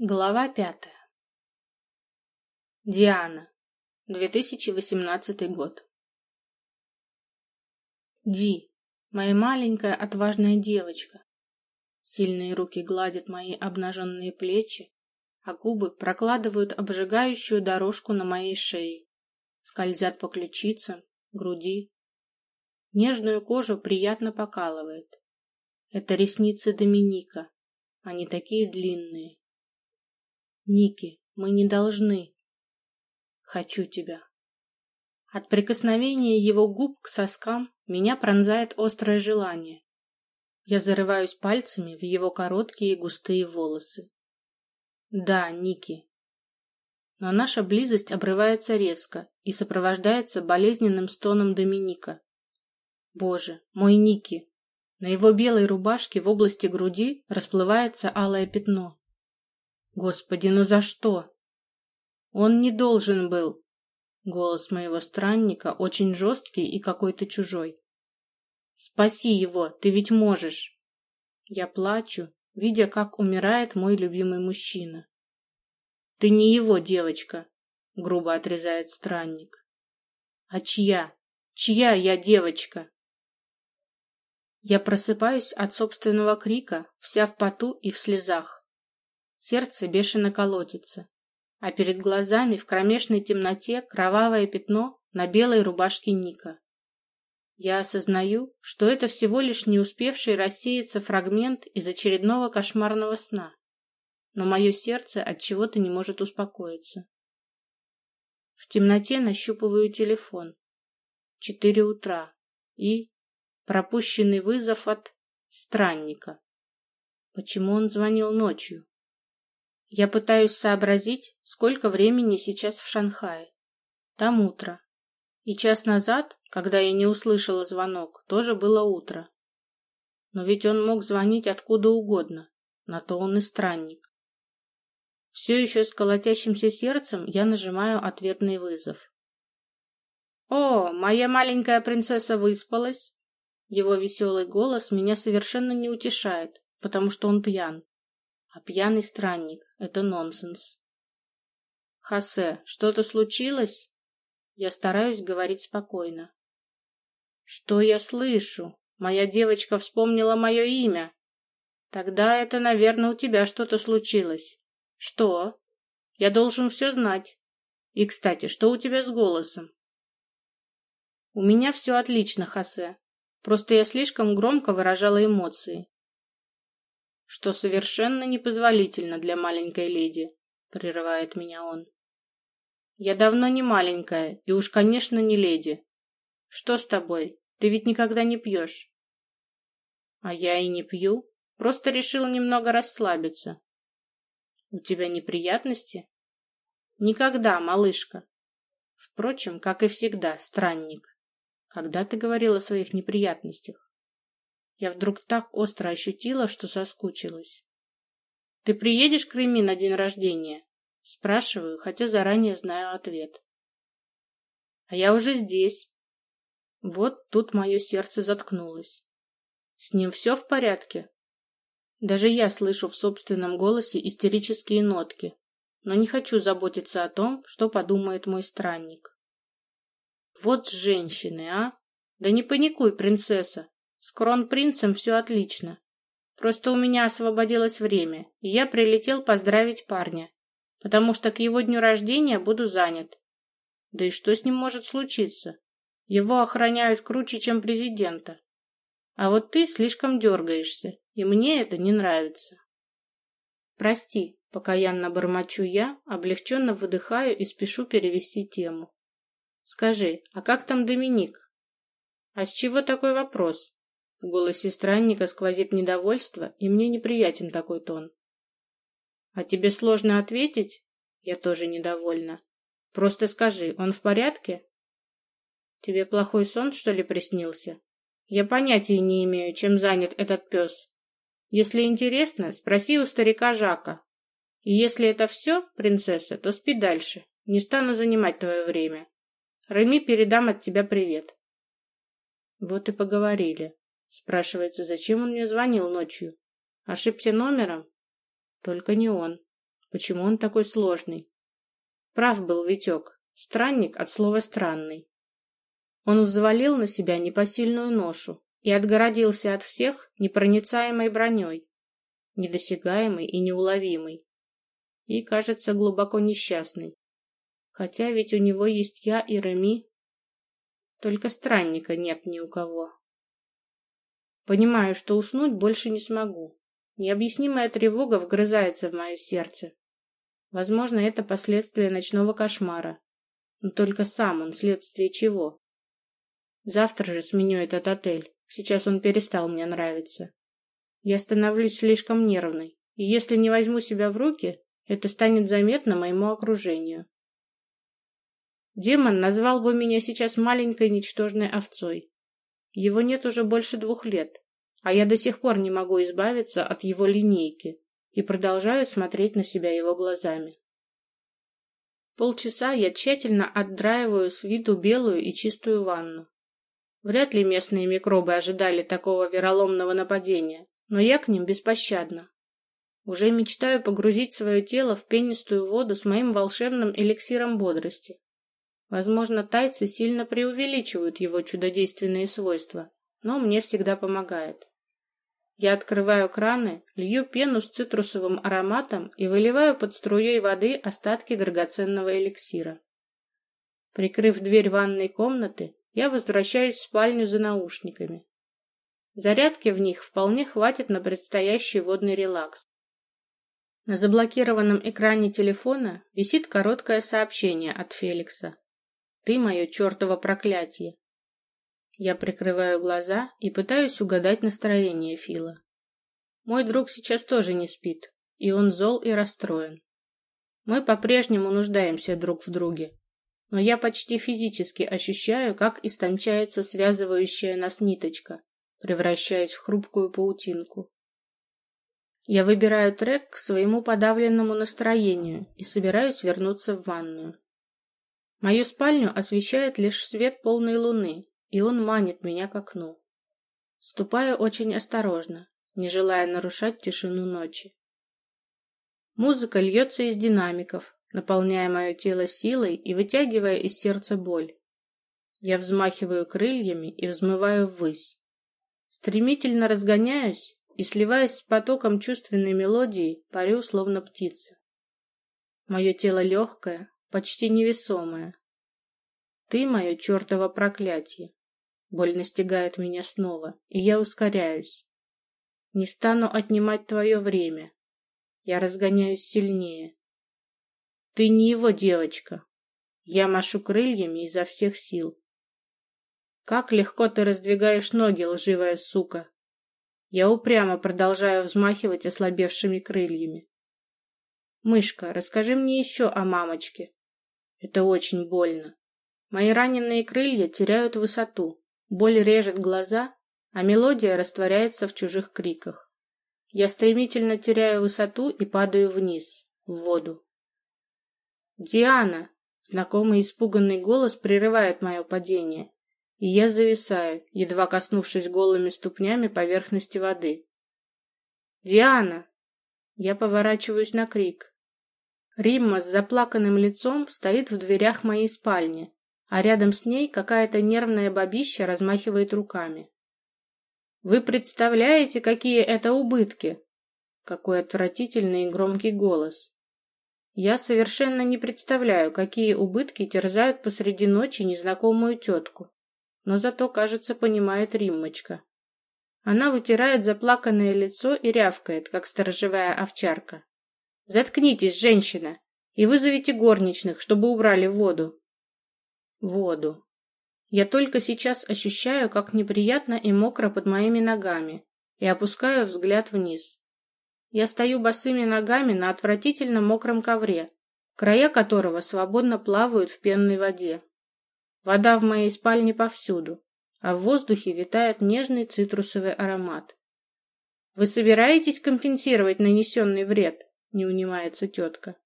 Глава пятая. Диана. 2018 год. Ди, моя маленькая отважная девочка. Сильные руки гладят мои обнаженные плечи, а губы прокладывают обжигающую дорожку на моей шее, скользят по ключицам, груди. Нежную кожу приятно покалывает. Это ресницы Доминика. Они такие длинные Ники, мы не должны. Хочу тебя. От прикосновения его губ к соскам меня пронзает острое желание. Я зарываюсь пальцами в его короткие густые волосы. Да, Ники. Но наша близость обрывается резко и сопровождается болезненным стоном Доминика. Боже, мой Ники! На его белой рубашке в области груди расплывается алое пятно. Господи, ну за что? Он не должен был. Голос моего странника очень жесткий и какой-то чужой. Спаси его, ты ведь можешь. Я плачу, видя, как умирает мой любимый мужчина. Ты не его девочка, грубо отрезает странник. А чья? Чья я девочка? Я просыпаюсь от собственного крика, вся в поту и в слезах. Сердце бешено колотится, а перед глазами в кромешной темноте кровавое пятно на белой рубашке Ника. Я осознаю, что это всего лишь не успевший рассеяться фрагмент из очередного кошмарного сна, но мое сердце от чего-то не может успокоиться. В темноте нащупываю телефон. Четыре утра. И пропущенный вызов от странника. Почему он звонил ночью? Я пытаюсь сообразить, сколько времени сейчас в Шанхае. Там утро. И час назад, когда я не услышала звонок, тоже было утро. Но ведь он мог звонить откуда угодно. На то он и странник. Все еще с колотящимся сердцем я нажимаю ответный вызов. «О, моя маленькая принцесса выспалась?» Его веселый голос меня совершенно не утешает, потому что он пьян. А пьяный странник — это нонсенс. Хосе, что-то случилось? Я стараюсь говорить спокойно. Что я слышу? Моя девочка вспомнила мое имя. Тогда это, наверное, у тебя что-то случилось. Что? Я должен все знать. И, кстати, что у тебя с голосом? У меня все отлично, Хосе. Просто я слишком громко выражала эмоции что совершенно непозволительно для маленькой леди, прерывает меня он. Я давно не маленькая, и уж, конечно, не леди. Что с тобой? Ты ведь никогда не пьешь. А я и не пью, просто решил немного расслабиться. У тебя неприятности? Никогда, малышка. Впрочем, как и всегда, странник. Когда ты говорил о своих неприятностях? Я вдруг так остро ощутила, что соскучилась. «Ты приедешь к Реми на день рождения?» Спрашиваю, хотя заранее знаю ответ. «А я уже здесь». Вот тут мое сердце заткнулось. «С ним все в порядке?» Даже я слышу в собственном голосе истерические нотки, но не хочу заботиться о том, что подумает мой странник. Вот женщины, а! Да не паникуй, принцесса, с кронпринцем все отлично. Просто у меня освободилось время, и я прилетел поздравить парня, потому что к его дню рождения буду занят. Да и что с ним может случиться? Его охраняют круче, чем президента. А вот ты слишком дергаешься, и мне это не нравится. Прости, покаянно бормочу я, облегченно выдыхаю и спешу перевести тему. Скажи, а как там Доминик? А с чего такой вопрос? В голосе странника сквозит недовольство, и мне неприятен такой тон. «А тебе сложно ответить?» Я тоже недовольна. «Просто скажи, он в порядке?» «Тебе плохой сон, что ли, приснился?» «Я понятия не имею, чем занят этот пес. Если интересно, спроси у старика Жака. И если это все, принцесса, то спи дальше. Не стану занимать твое время. Реми передам от тебя привет». Вот и поговорили. Спрашивается, зачем он мне звонил ночью? Ошибся номером? Только не он. Почему он такой сложный? Прав был Витек. Странник от слова «странный». Он взвалил на себя непосильную ношу и отгородился от всех непроницаемой броней, недосягаемой и неуловимой. И, кажется, глубоко несчастный. Хотя ведь у него есть я и Реми. Только странника нет ни у кого. Понимаю, что уснуть больше не смогу. Необъяснимая тревога вгрызается в мое сердце. Возможно, это последствия ночного кошмара. Но только сам он следствие чего? Завтра же сменю этот отель. Сейчас он перестал мне нравиться. Я становлюсь слишком нервной, и если не возьму себя в руки, это станет заметно моему окружению. Демон назвал бы меня сейчас маленькой ничтожной овцой. Его нет уже больше двух лет, а я до сих пор не могу избавиться от его линейки и продолжаю смотреть на себя его глазами. Полчаса я тщательно отдраиваю с виду белую и чистую ванну. Вряд ли местные микробы ожидали такого вероломного нападения, но я к ним беспощадна. Уже мечтаю погрузить свое тело в пенистую воду с моим волшебным эликсиром бодрости. Возможно, тайцы сильно преувеличивают его чудодейственные свойства, но мне всегда помогает. Я открываю краны, лью пену с цитрусовым ароматом и выливаю под струей воды остатки драгоценного эликсира. Прикрыв дверь ванной комнаты, я возвращаюсь в спальню за наушниками. Зарядки в них вполне хватит на предстоящий водный релакс. На заблокированном экране телефона висит короткое сообщение от Феликса. Ты мое чертово проклятие. Я прикрываю глаза и пытаюсь угадать настроение Фила. Мой друг сейчас тоже не спит, и он зол и расстроен. Мы по-прежнему нуждаемся друг в друге, но я почти физически ощущаю, как истончается связывающая нас ниточка, превращаясь в хрупкую паутинку. Я выбираю трек к своему подавленному настроению и собираюсь вернуться в ванную. Мою спальню освещает лишь свет полной луны, и он манит меня к окну. Ступаю очень осторожно, не желая нарушать тишину ночи. Музыка льется из динамиков, наполняя мое тело силой и вытягивая из сердца боль. Я взмахиваю крыльями и взмываю ввысь. Стремительно разгоняюсь и, сливаясь с потоком чувственной мелодии, парю, словно птица. Мое тело легкое, почти невесомая. Ты мое чертово проклятие. Боль настигает меня снова, и я ускоряюсь. Не стану отнимать твое время. Я разгоняюсь сильнее. Ты не его девочка. Я машу крыльями изо всех сил. Как легко ты раздвигаешь ноги, лживая сука. Я упрямо продолжаю взмахивать ослабевшими крыльями. Мышка, расскажи мне еще о мамочке. Это очень больно. Мои раненые крылья теряют высоту, боль режет глаза, а мелодия растворяется в чужих криках. Я стремительно теряю высоту и падаю вниз, в воду. «Диана!» Знакомый испуганный голос прерывает мое падение, и я зависаю, едва коснувшись голыми ступнями поверхности воды. «Диана!» Я поворачиваюсь на крик. Римма с заплаканным лицом стоит в дверях моей спальни, а рядом с ней какая-то нервная бабища размахивает руками. «Вы представляете, какие это убытки?» Какой отвратительный и громкий голос. Я совершенно не представляю, какие убытки терзают посреди ночи незнакомую тетку. Но зато, кажется, понимает Риммочка. Она вытирает заплаканное лицо и рявкает, как сторожевая овчарка. Заткнитесь, женщина, и вызовите горничных, чтобы убрали воду. Воду. Я только сейчас ощущаю, как неприятно и мокро под моими ногами, и опускаю взгляд вниз. Я стою босыми ногами на отвратительно мокром ковре, края которого свободно плавают в пенной воде. Вода в моей спальне повсюду, а в воздухе витает нежный цитрусовый аромат. Вы собираетесь компенсировать нанесенный вред? Не унимается тетка.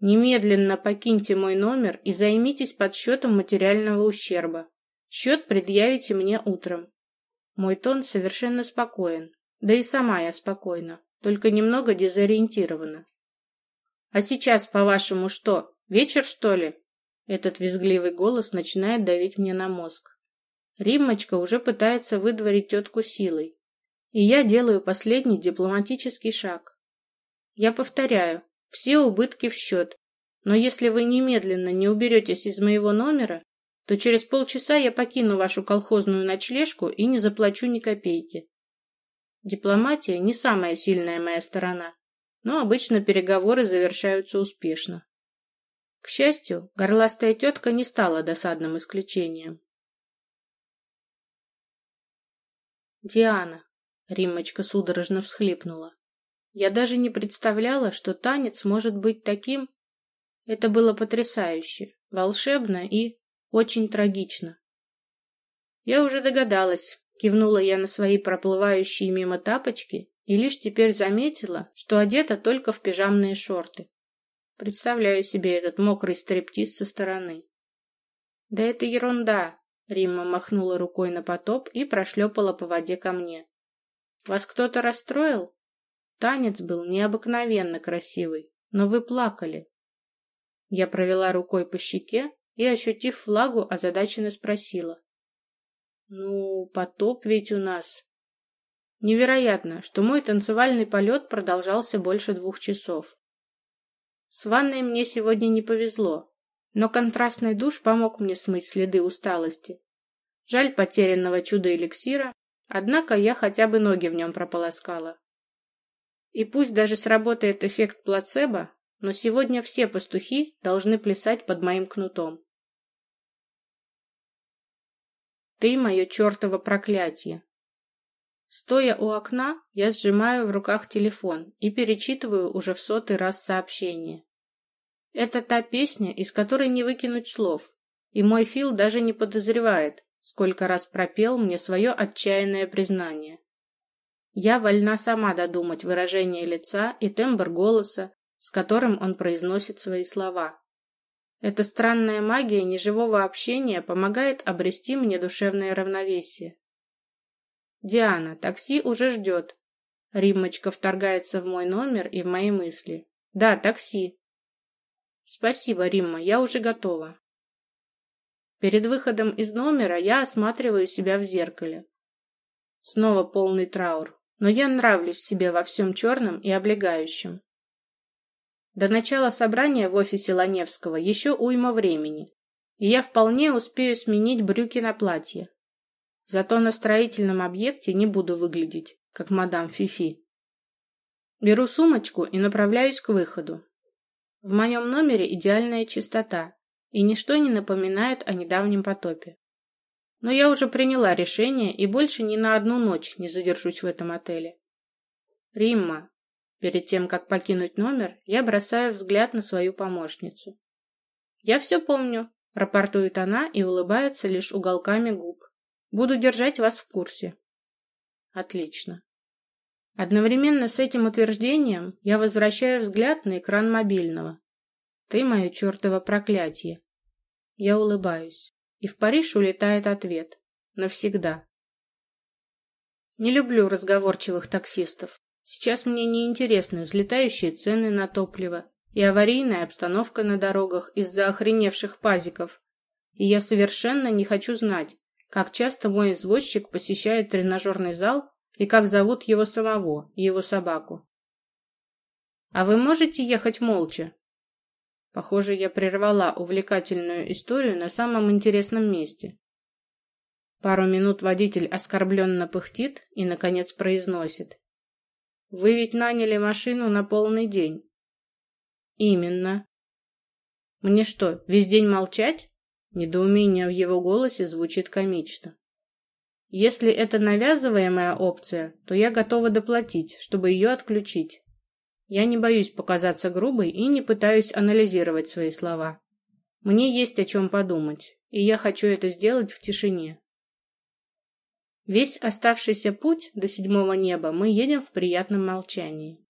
Немедленно покиньте мой номер и займитесь подсчетом материального ущерба. Счет предъявите мне утром. Мой тон совершенно спокоен, да и сама я спокойна, только немного дезориентирована. А сейчас, по-вашему, что? Вечер, что ли? Этот визгливый голос начинает давить мне на мозг. Риммочка уже пытается выдворить тетку силой. И я делаю последний дипломатический шаг. Я повторяю, все убытки в счет. Но если вы немедленно не уберетесь из моего номера, то через полчаса я покину вашу колхозную ночлежку и не заплачу ни копейки. Дипломатия не самая сильная моя сторона, но обычно переговоры завершаются успешно. К счастью, горластая тетка не стала досадным исключением. Диана. Риммочка судорожно всхлипнула. Я даже не представляла, что танец может быть таким. Это было потрясающе, волшебно и очень трагично. Я уже догадалась, кивнула я на свои проплывающие мимо тапочки и лишь теперь заметила, что одета только в пижамные шорты. Представляю себе этот мокрый стриптиз со стороны. Да это ерунда, Римма махнула рукой на потоп и прошлепала по воде ко мне. Вас кто-то расстроил? Танец был необыкновенно красивый, но вы плакали. Я провела рукой по щеке и, ощутив влагу, озадаченно спросила. «Ну, потоп ведь у нас...» Невероятно, что мой танцевальный полет продолжался больше двух часов. С ванной мне сегодня не повезло, но контрастный душ помог мне смыть следы усталости. Жаль потерянного чуда-эликсира, однако я хотя бы ноги в нем прополоскала. И пусть даже сработает эффект плацебо, но сегодня все пастухи должны плясать под моим кнутом. Ты мое чертово проклятие. Стоя у окна, я сжимаю в руках телефон и перечитываю уже в сотый раз сообщение. Это та песня, из которой не выкинуть слов, и мой Фил даже не подозревает, сколько раз пропел мне свое отчаянное признание. Я вольна сама додумать выражение лица и тембр голоса, с которым он произносит свои слова. Эта странная магия неживого общения помогает обрести мне душевное равновесие. «Диана, такси уже ждет». Риммочка вторгается в мой номер и в мои мысли. «Да, такси». «Спасибо, Римма, я уже готова». Перед выходом из номера я осматриваю себя в зеркале. Снова полный траур, но я нравлюсь себе во всем черном и облегающем. До начала собрания в офисе Ланевского еще уйма времени, и я вполне успею сменить брюки на платье. Зато на строительном объекте не буду выглядеть, как мадам Фифи. Беру сумочку и направляюсь к выходу. В моем номере идеальная чистота, и ничто не напоминает о недавнем потопе. Но я уже приняла решение и больше ни на одну ночь не задержусь в этом отеле. Римма, Перед тем, как покинуть номер, я бросаю взгляд на свою помощницу. «Я все помню», — рапортует она и улыбается лишь уголками губ. «Буду держать вас в курсе». Отлично. Одновременно с этим утверждением я возвращаю взгляд на экран мобильного. Ты мое чертово проклятие. Я улыбаюсь. И в Париж улетает ответ. Навсегда. Не люблю разговорчивых таксистов. Сейчас мне не интересны взлетающие цены на топливо и аварийная обстановка на дорогах из-за охреневших пазиков. И я совершенно не хочу знать, как часто мой извозчик посещает тренажерный зал и как зовут его самого и его собаку. А вы можете ехать молча? Похоже, я прервала увлекательную историю на самом интересном месте. Пару минут водитель оскорбленно пыхтит и, наконец, произносит. Вы ведь наняли машину на полный день. Именно. Мне что, весь день молчать? Недоумение в его голосе звучит комично. Если это навязываемая опция, то я готова доплатить, чтобы ее отключить. Я не боюсь показаться грубой и не пытаюсь анализировать свои слова. Мне есть о чем подумать, и я хочу это сделать в тишине. Весь оставшийся путь до седьмого неба мы едем в приятном молчании.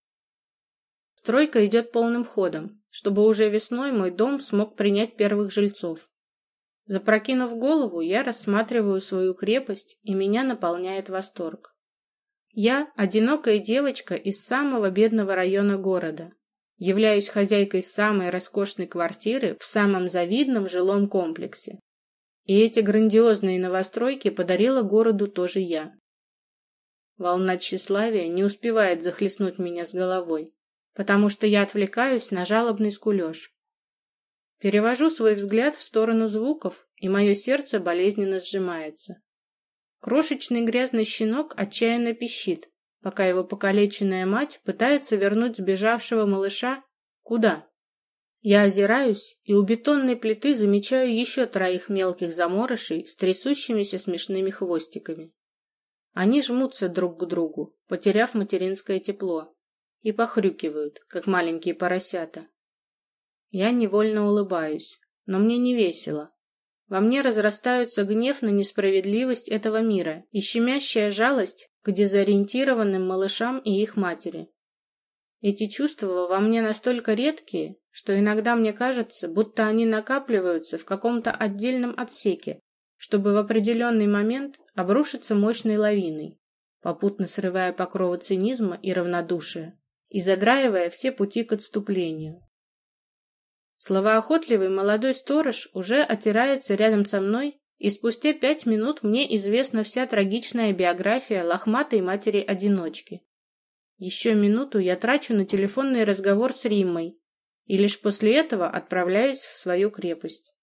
Стройка идет полным ходом, чтобы уже весной мой дом смог принять первых жильцов. Запрокинув голову, я рассматриваю свою крепость, и меня наполняет восторг. Я – одинокая девочка из самого бедного района города, являюсь хозяйкой самой роскошной квартиры в самом завидном жилом комплексе. И эти грандиозные новостройки подарила городу тоже я. Волна тщеславия не успевает захлестнуть меня с головой, потому что я отвлекаюсь на жалобный скулеж. Перевожу свой взгляд в сторону звуков, и мое сердце болезненно сжимается. Крошечный грязный щенок отчаянно пищит, пока его покалеченная мать пытается вернуть сбежавшего малыша куда? Я озираюсь и у бетонной плиты замечаю еще троих мелких заморышей с трясущимися смешными хвостиками. Они жмутся друг к другу, потеряв материнское тепло, и похрюкивают, как маленькие поросята. Я невольно улыбаюсь, но мне не весело. Во мне разрастаются гнев на несправедливость этого мира и щемящая жалость к дезориентированным малышам и их матери. Эти чувства во мне настолько редкие, что иногда мне кажется, будто они накапливаются в каком-то отдельном отсеке, чтобы в определенный момент обрушиться мощной лавиной, попутно срывая покровы цинизма и равнодушия и задраивая все пути к отступлению. Словоохотливый молодой сторож уже отирается рядом со мной, и спустя пять минут мне известна вся трагичная биография лохматой матери-одиночки. Еще минуту я трачу на телефонный разговор с Риммой, и лишь после этого отправляюсь в свою крепость.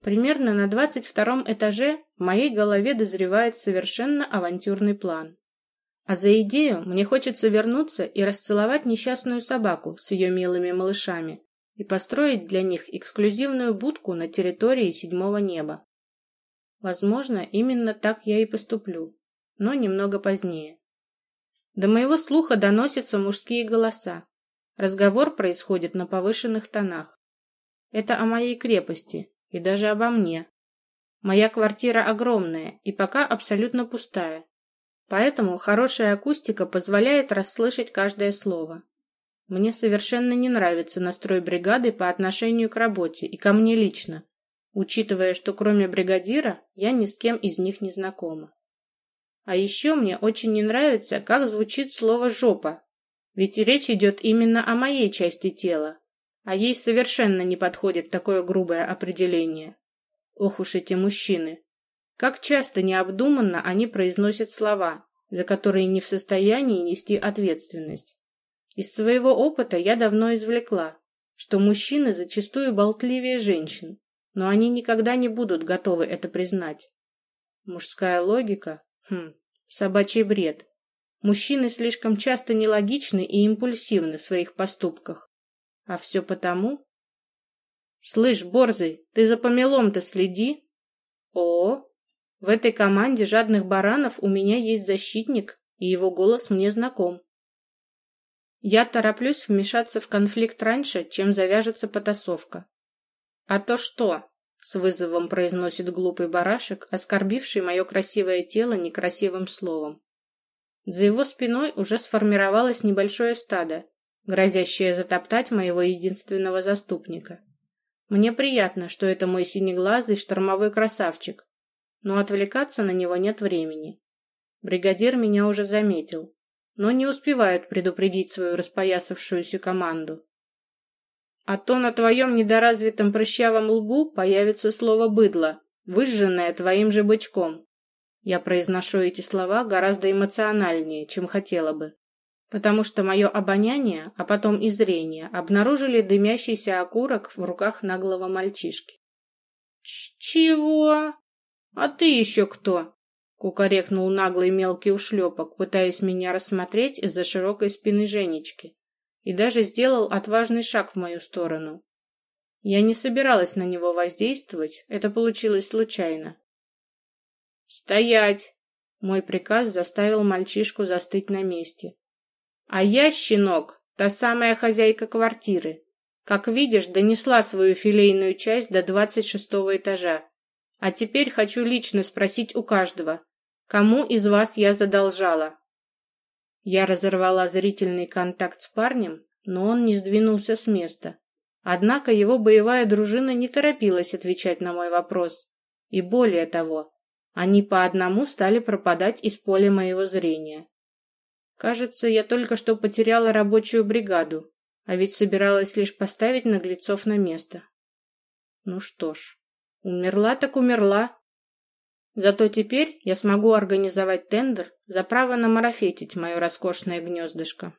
Примерно на двадцать втором этаже в моей голове дозревает совершенно авантюрный план. А за идею мне хочется вернуться и расцеловать несчастную собаку с ее милыми малышами и построить для них эксклюзивную будку на территории седьмого неба. Возможно, именно так я и поступлю, но немного позднее. До моего слуха доносятся мужские голоса. Разговор происходит на повышенных тонах. Это о моей крепости, и даже обо мне. Моя квартира огромная и пока абсолютно пустая, поэтому хорошая акустика позволяет расслышать каждое слово. Мне совершенно не нравится настрой бригады по отношению к работе и ко мне лично, учитывая, что кроме бригадира я ни с кем из них не знакома. А еще мне очень не нравится, как звучит слово «жопа», ведь речь идет именно о моей части тела, а ей совершенно не подходит такое грубое определение. Ох уж эти мужчины! Как часто необдуманно они произносят слова, за которые не в состоянии нести ответственность. Из своего опыта я давно извлекла, что мужчины зачастую болтливее женщин, но они никогда не будут готовы это признать. Мужская логика? Хм, собачий бред. Мужчины слишком часто нелогичны и импульсивны в своих поступках. А все потому... Слышь, Борзый, ты за помелом-то следи. О, в этой команде жадных баранов у меня есть защитник, и его голос мне знаком. Я тороплюсь вмешаться в конфликт раньше, чем завяжется потасовка. А то что? С вызовом произносит глупый барашек, оскорбивший мое красивое тело некрасивым словом. За его спиной уже сформировалось небольшое стадо, грозящее затоптать моего единственного заступника. Мне приятно, что это мой синеглазый штормовой красавчик, но отвлекаться на него нет времени. Бригадир меня уже заметил, но не успевает предупредить свою распоясавшуюся команду. А то на твоем недоразвитом прыщавом лбу появится слово «быдло», выжженное твоим же бычком. Я произношу эти слова гораздо эмоциональнее, чем хотела бы потому что мое обоняние, а потом и зрение, обнаружили дымящийся окурок в руках наглого мальчишки. «Чего? А ты еще кто?» — кукарекнул наглый мелкий ушлепок, пытаясь меня рассмотреть из-за широкой спины Женечки, и даже сделал отважный шаг в мою сторону. Я не собиралась на него воздействовать, это получилось случайно. «Стоять!» Мой приказ заставил мальчишку застыть на месте. А я, щенок, та самая хозяйка квартиры. Как видишь, донесла свою филейную часть до двадцать шестого этажа. А теперь хочу лично спросить у каждого, кому из вас я задолжала. Я разорвала зрительный контакт с парнем, но он не сдвинулся с места. Однако его боевая дружина не торопилась отвечать на мой вопрос. И более того, они по одному стали пропадать из поля моего зрения. Кажется, я только что потеряла рабочую бригаду, А ведь собиралась лишь поставить наглецов на место. Ну что ж, умерла так умерла. Зато теперь я смогу организовать тендер за право намарафетить мое роскошное гнездышко.